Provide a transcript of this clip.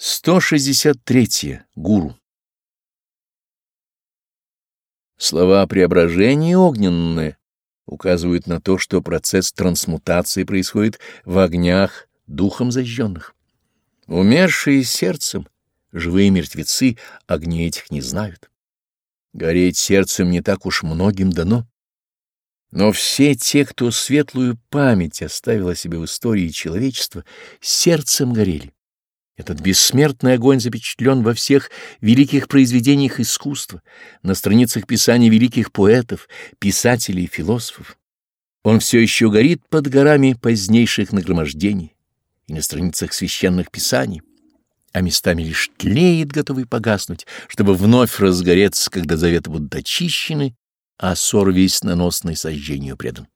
163. Гуру. Слова преображения огненное указывают на то, что процесс трансмутации происходит в огнях духом зажженных. Умершие сердцем, живые мертвецы огней этих не знают. Гореть сердцем не так уж многим дано. Но все те, кто светлую память оставил о себе в истории человечества, сердцем горели. Этот бессмертный огонь запечатлен во всех великих произведениях искусства, на страницах писаний великих поэтов, писателей и философов. Он все еще горит под горами позднейших нагромождений и на страницах священных писаний, а местами лишь тлеет, готовый погаснуть, чтобы вновь разгореться, когда заветы будут очищены, а ссор весь наносный сожжению предан.